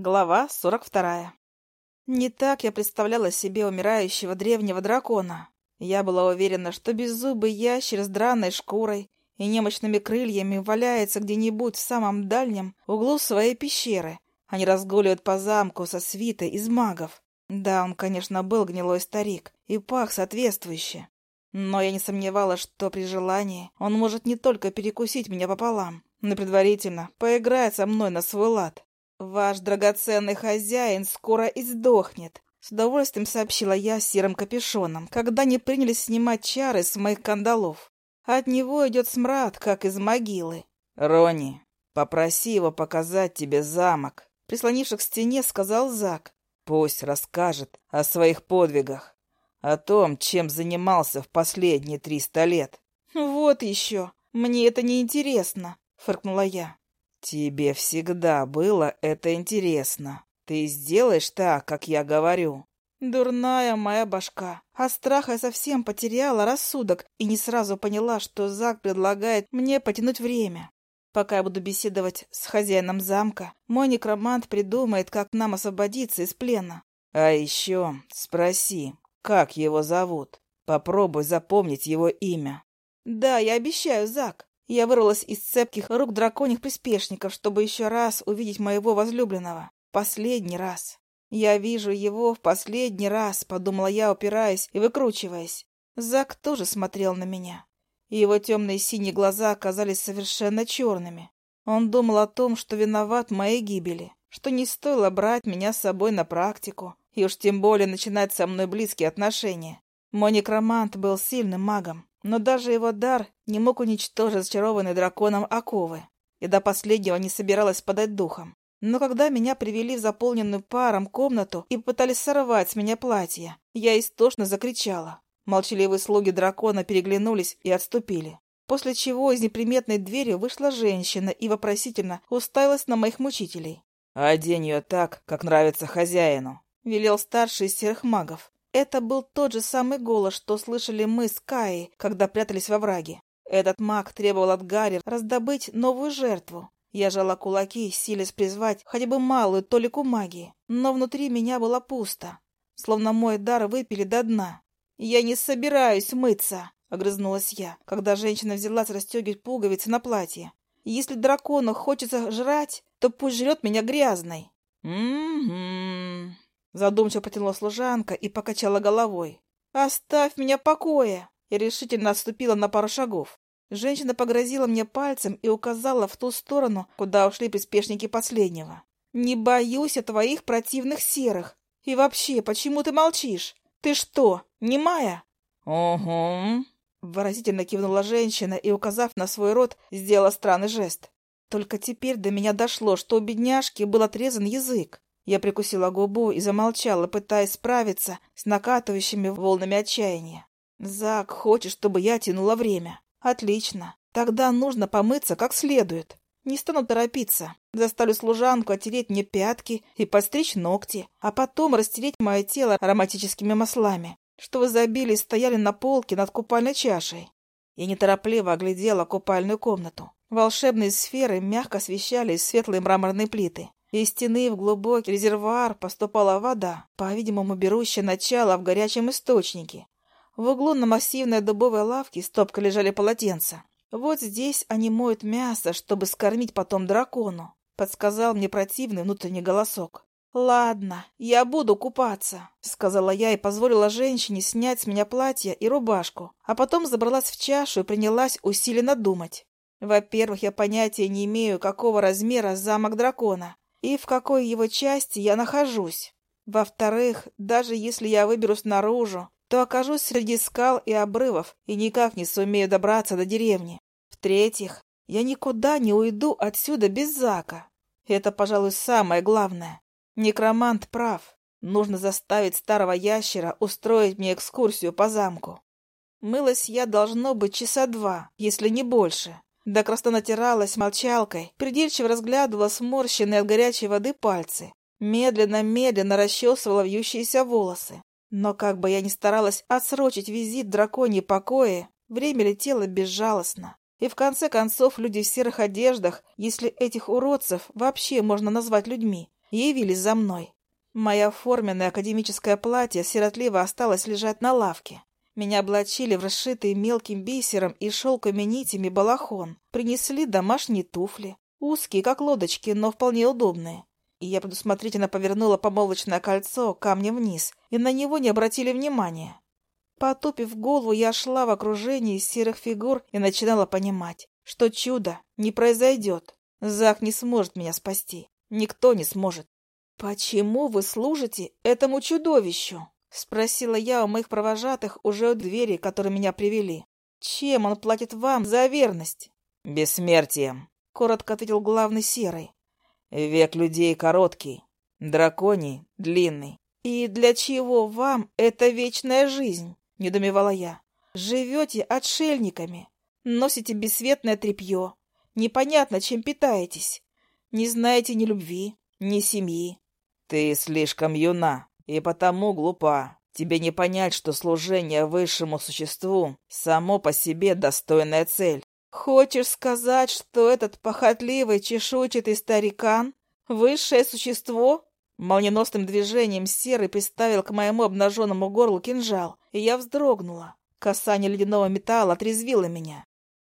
Глава сорок вторая. Не так я представляла себе умирающего древнего дракона. Я была уверена, что беззубый ящер с драной шкурой и немощными крыльями валяется где-нибудь в самом дальнем углу своей пещеры, не разгуливает по замку со свитой из магов. Да, он, конечно, был гнилой старик и пах соответствующе. Но я не сомневалась, что при желании он может не только перекусить меня пополам, но предварительно поиграть со мной на свой лад. «Ваш драгоценный хозяин скоро издохнет», — с удовольствием сообщила я серым капюшоном, когда они принялись снимать чары с моих кандалов. От него идет смрад, как из могилы. «Ронни, попроси его показать тебе замок», — прислонившись к стене, сказал Зак. «Пусть расскажет о своих подвигах, о том, чем занимался в последние триста лет». «Вот еще, мне это не интересно», — фыркнула я. «Тебе всегда было это интересно. Ты сделаешь так, как я говорю». Дурная моя башка. От страха я совсем потеряла рассудок и не сразу поняла, что Зак предлагает мне потянуть время. Пока я буду беседовать с хозяином замка, мой некромант придумает, как нам освободиться из плена. А еще спроси, как его зовут. Попробуй запомнить его имя. Да, я обещаю, Зак. Я вырвалась из цепких рук драконьих приспешников, чтобы еще раз увидеть моего возлюбленного. Последний раз. Я вижу его в последний раз, подумала я, упираясь и выкручиваясь. Зак тоже смотрел на меня. Его темные синие глаза оказались совершенно черными. Он думал о том, что виноват в моей гибели, что не стоило брать меня с собой на практику, и уж тем более начинать со мной близкие отношения. Мой некромант был сильным магом, но даже его дар не мог уничтожить зачарованный драконом оковы. И до последнего не собиралась подать духом. Но когда меня привели в заполненную паром комнату и попытались сорвать с меня платье, я истошно закричала. Молчаливые слуги дракона переглянулись и отступили. После чего из неприметной двери вышла женщина и вопросительно уставилась на моих мучителей. «Одень ее так, как нравится хозяину», — велел старший из серых магов. Это был тот же самый голос, что слышали мы с Каей, когда прятались во враге. Этот маг требовал от Гарри раздобыть новую жертву. Я жала кулаки, силясь призвать хотя бы малую толику магии, но внутри меня было пусто, словно мой дар выпили до дна. «Я не собираюсь мыться», — огрызнулась я, когда женщина взялась расстегивать пуговицы на платье. «Если дракону хочется жрать, то пусть жрет меня грязной». «М-м-м», Задумчиво потянула служанка и покачала головой. «Оставь меня в покое!» Я решительно отступила на пару шагов. Женщина погрозила мне пальцем и указала в ту сторону, куда ушли приспешники последнего. «Не боюсь я твоих противных серых. И вообще, почему ты молчишь? Ты что, немая?» «Угу», — выразительно кивнула женщина и, указав на свой рот, сделала странный жест. Только теперь до меня дошло, что у бедняжки был отрезан язык. Я прикусила губу и замолчала, пытаясь справиться с накатывающими волнами отчаяния. «Зак хочет, чтобы я тянула время. Отлично. Тогда нужно помыться как следует. Не стану торопиться. Заставлю служанку оттереть мне пятки и постричь ногти, а потом растереть мое тело ароматическими маслами, что в изобилии стояли на полке над купальной чашей. Я неторопливо оглядела купальную комнату. Волшебные сферы мягко освещали светлые мраморные плиты. Из стены в глубокий резервуар поступала вода, по-видимому, берущая начало в горячем источнике. В углу на массивной дубовой лавке стопка лежали полотенца. «Вот здесь они моют мясо, чтобы скормить потом дракону», — подсказал мне противный внутренний голосок. «Ладно, я буду купаться», — сказала я и позволила женщине снять с меня платье и рубашку, а потом забралась в чашу и принялась усиленно думать. Во-первых, я понятия не имею, какого размера замок дракона, и в какой его части я нахожусь. Во-вторых, даже если я выберусь наружу, то окажусь среди скал и обрывов и никак не сумею добраться до деревни. В-третьих, я никуда не уйду отсюда без Зака. Это, пожалуй, самое главное. Некромант прав. Нужно заставить старого ящера устроить мне экскурсию по замку. Мылась я должно быть часа два, если не больше. До красна натиралась молчалкой, придирчиво разглядывала сморщенные от горячей воды пальцы. Медленно-медленно расчесывала вьющиеся волосы. Но как бы я ни старалась отсрочить визит драконьей покои, время летело безжалостно. И в конце концов люди в серых одеждах, если этих уродцев вообще можно назвать людьми, явились за мной. Мое форменное академическое платье сиротливо осталось лежать на лавке. Меня облачили в расшитый мелким бисером и шелками нитями балахон. Принесли домашние туфли. Узкие, как лодочки, но вполне удобные. И я предусмотрительно повернула помолвочное кольцо камнем вниз, и на него не обратили внимания. Потупив голову, я шла в окружении серых фигур и начинала понимать, что чудо не произойдет. Зак не сможет меня спасти. Никто не сможет. «Почему вы служите этому чудовищу?» — спросила я у моих провожатых уже у двери, которые меня привели. «Чем он платит вам за верность?» «Бессмертием», — коротко ответил главный серый. «Век людей короткий, драконий длинный». «И для чего вам эта вечная жизнь?» — недумевала я. «Живете отшельниками, носите бесцветное тряпье, непонятно, чем питаетесь, не знаете ни любви, ни семьи». «Ты слишком юна и потому глупа. Тебе не понять, что служение высшему существу само по себе достойная цель. Хочешь сказать, что этот похотливый чешуйчатый старикан — высшее существо?» Молниеносным движением серый приставил к моему обнаженному горлу кинжал, и я вздрогнула. Касание ледяного металла отрезвило меня.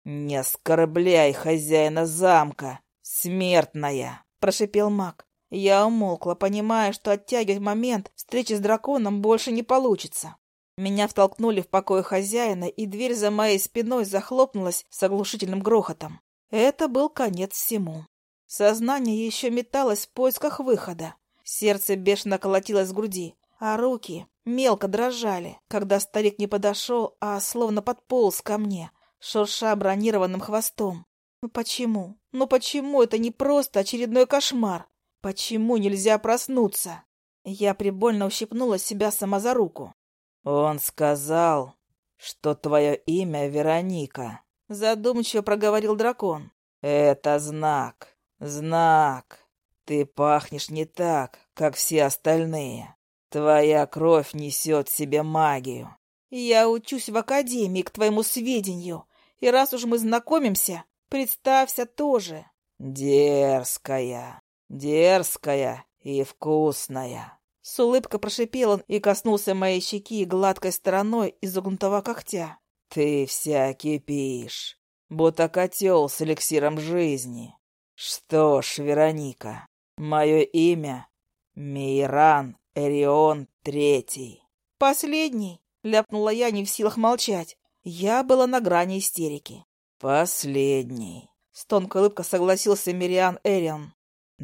«Не оскорбляй хозяина замка, смертная!» — прошипел маг. Я умолкла, понимая, что оттягивать момент встречи с драконом больше не получится. Меня втолкнули в покой хозяина, и дверь за моей спиной захлопнулась с оглушительным грохотом. Это был конец всему. Сознание еще металось в поисках выхода. Сердце бешено колотилось в груди, а руки мелко дрожали, когда старик не подошел, а словно подполз ко мне, шурша бронированным хвостом. Ну почему? Ну почему это не просто очередной кошмар? Почему нельзя проснуться? Я прибольно ущипнула себя сама за руку. Он сказал, что твое имя Вероника. Задумчиво проговорил дракон. Это знак. Знак. Ты пахнешь не так, как все остальные. Твоя кровь несет в себе магию. Я учусь в академии, к твоему сведению. И раз уж мы знакомимся, представься тоже. Дерзкая, дерзкая и вкусная. С улыбкой прошипел он и коснулся моей щеки гладкой стороной изогнутого когтя. Ты вся кипишь, будто котел с эликсиром жизни. Что ж, Вероника, Мое имя — Мейран Эрион Третий. Последний, — ляпнула я, не в силах молчать. Я была на грани истерики. Последний. С тонкой улыбкой согласился Мириан Эрион.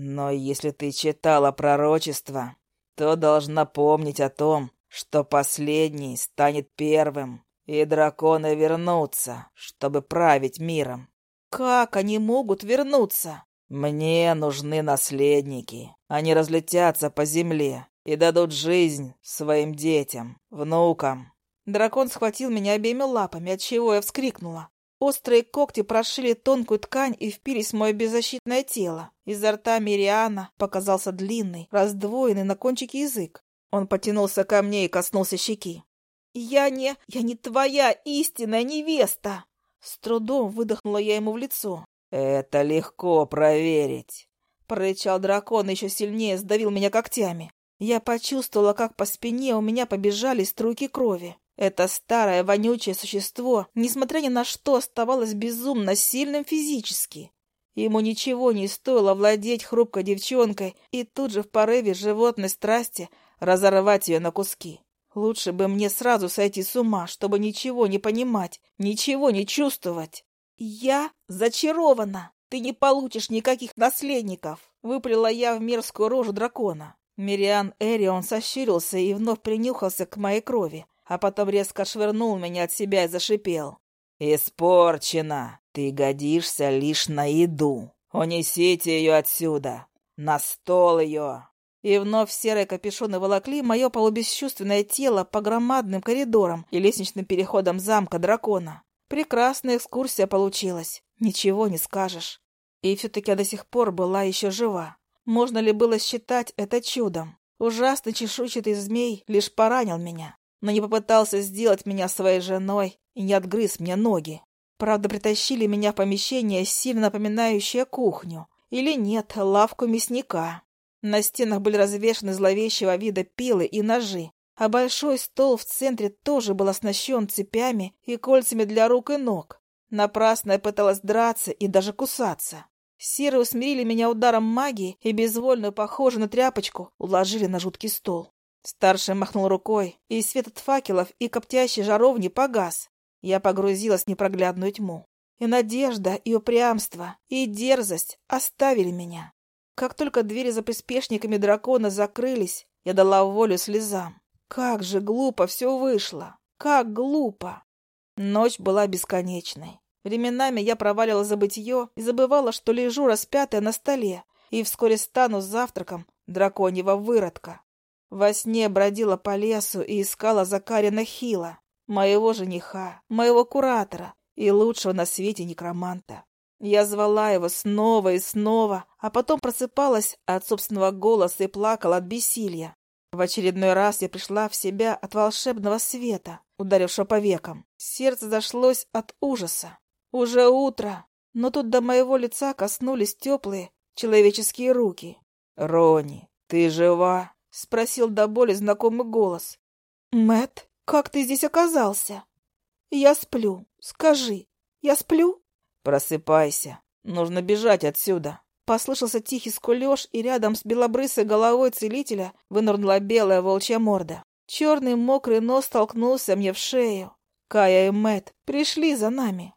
Но если ты читала пророчество, то должна помнить о том, что последний станет первым, и драконы вернутся, чтобы править миром. Как они могут вернуться? «Мне нужны наследники. Они разлетятся по земле и дадут жизнь своим детям, внукам». Дракон схватил меня обеими лапами, отчего я вскрикнула. Острые когти прошили тонкую ткань и впились в мое беззащитное тело. Изо рта Мириана показался длинный, раздвоенный на кончике язык. Он потянулся ко мне и коснулся щеки. «Я не... я не твоя истинная невеста!» С трудом выдохнула я ему в лицо. «Это легко проверить», — прорычал дракон, еще сильнее сдавил меня когтями. Я почувствовала, как по спине у меня побежали струйки крови. Это старое вонючее существо, несмотря ни на что, оставалось безумно сильным физически. Ему ничего не стоило владеть хрупкой девчонкой и тут же в порыве животной страсти разорвать ее на куски. Лучше бы мне сразу сойти с ума, чтобы ничего не понимать, ничего не чувствовать. «Я зачарована! Ты не получишь никаких наследников!» Выплела я в мерзкую рожу дракона. Мириан Эрион сощурился и вновь принюхался к моей крови, а потом резко швырнул меня от себя и зашипел. «Испорчена! Ты годишься лишь на еду! Унесите ее отсюда! На стол ее!» И вновь серые капюшоны волокли мое полубесчувственное тело по громадным коридорам и лестничным переходам замка дракона. Прекрасная экскурсия получилась, ничего не скажешь. И все-таки я до сих пор была еще жива. Можно ли было считать это чудом? Ужасный чешуйчатый змей лишь поранил меня, но не попытался сделать меня своей женой и не отгрыз мне ноги. Правда, притащили меня в помещение, сильно напоминающее кухню. Или нет, лавку мясника. На стенах были развешаны зловещего вида пилы и ножи, а большой стол в центре тоже был оснащен цепями и кольцами для рук и ног. Напрасно я пыталась драться и даже кусаться. Серые усмирили меня ударом магии и безвольную, похожую на тряпочку, уложили на жуткий стол. Старший махнул рукой, и свет от факелов и коптящей жаровни погас. Я погрузилась в непроглядную тьму. И надежда, и упрямство, и дерзость оставили меня. Как только двери за приспешниками дракона закрылись, я дала волю слезам. Как же глупо все вышло! Как глупо! Ночь была бесконечной. Временами я проваливала забытье и забывала, что лежу распятая на столе, и вскоре стану завтраком драконьего выродка. Во сне бродила по лесу и искала Закарина Хила, моего жениха, моего куратора и лучшего на свете некроманта. Я звала его снова и снова, а потом просыпалась от собственного голоса и плакала от бессилия. В очередной раз я пришла в себя от волшебного света, ударившего по векам. Сердце зашлось от ужаса. Уже утро, но тут до моего лица коснулись теплые человеческие руки. «Рони, ты жива?» — спросил до боли знакомый голос. Мэт, как ты здесь оказался?» «Я сплю. Скажи, я сплю?» «Просыпайся. Нужно бежать отсюда». Послышался тихий скулеж, и рядом с белобрысой головой целителя вынырнула белая волчья морда. Черный мокрый нос толкнулся мне в шею. Кая и Мэт пришли за нами.